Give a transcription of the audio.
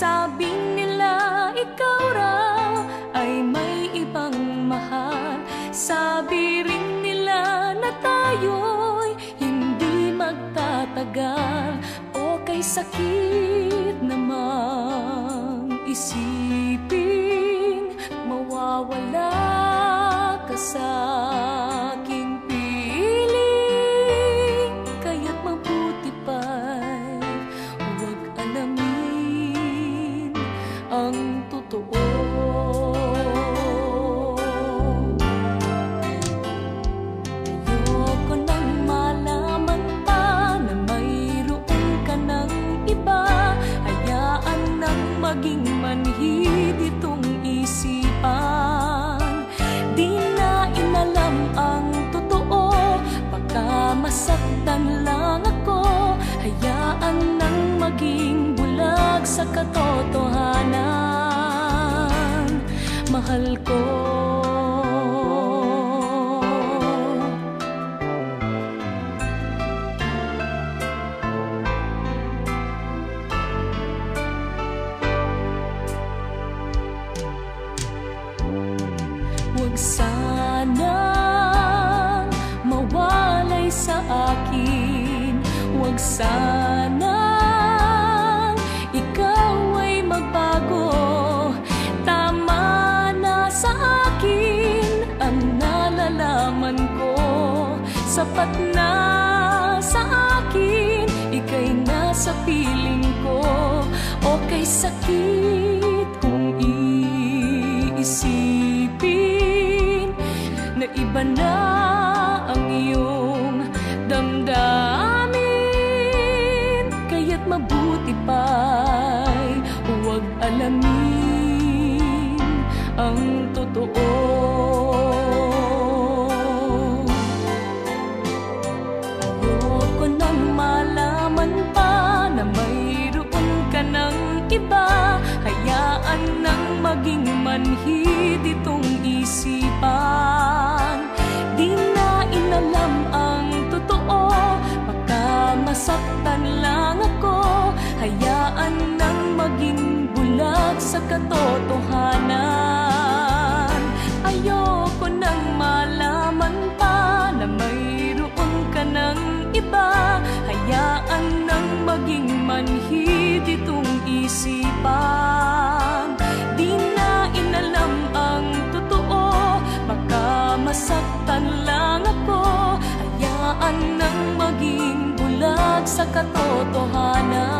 Sabing nila ikaw raw ay may ibang mahal. Sabi rin nila na tayo'y hindi magtatagal O kay sakit maging manhid itong isipan. Di na inalam ang totoo Baka masaktan lang ako. Hayaan nang maging bulag sa katotohanan. Mahal ko nalalaman ko. Sapat na sa akin, ika'y nasa piling ko. O kay sakit kung iisipin Na iba na ang iyong damdamin. Kaya't mabuti pa'y huwag alamin ang totoo iba Hayaan nang maging manhid itong isipan. Di na inalam ang totoo Baka masaktan lang ako. Hayaan nang maging bulag sa katotohanan. Ayoko nang malaman pa na mayroon ka iba. Hayaan nang maging manhid isipan. Di na inalam ang totoo. Baka masaktan lang ako. Hayaan nang maging bulag sa katotohanan